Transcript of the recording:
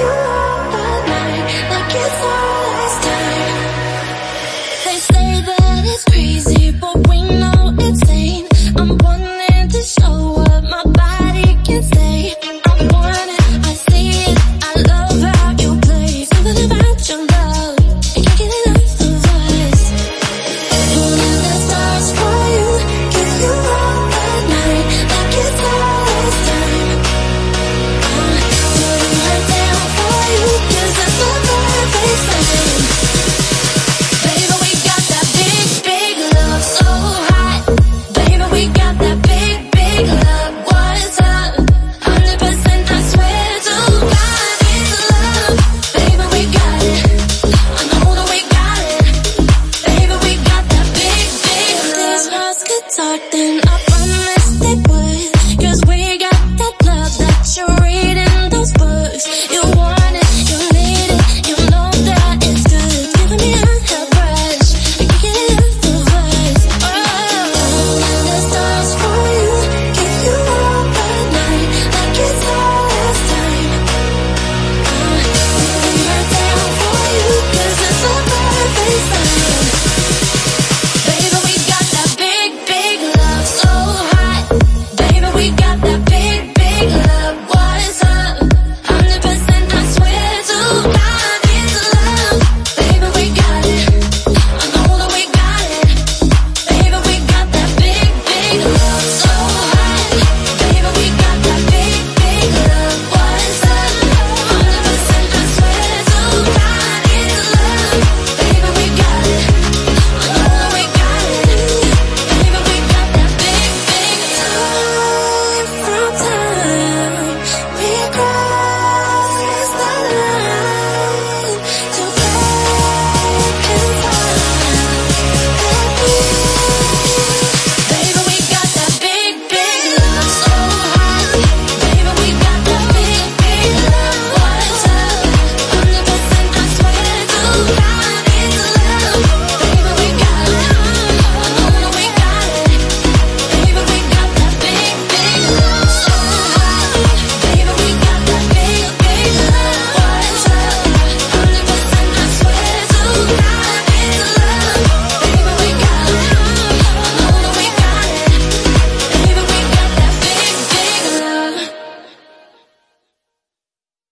you all night like it's all